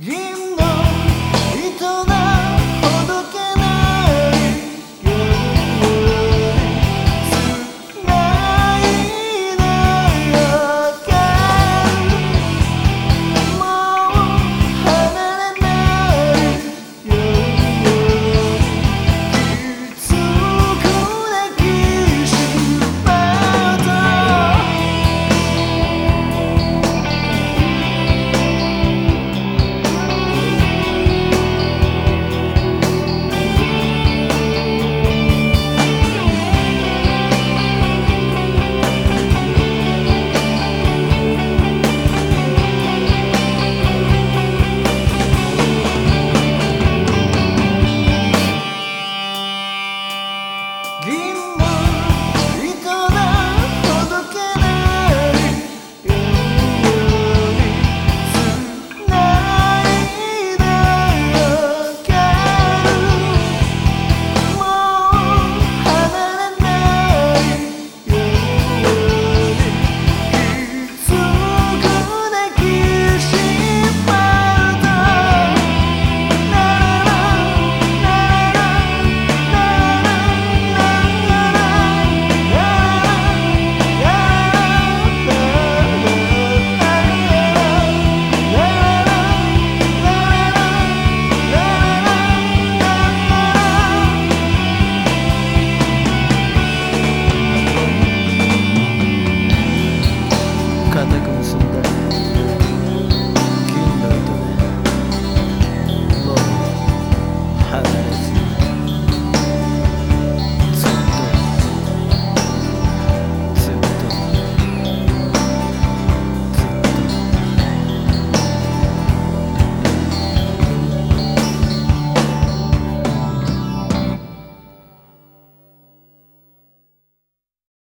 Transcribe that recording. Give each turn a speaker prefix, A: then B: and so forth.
A: Yeah.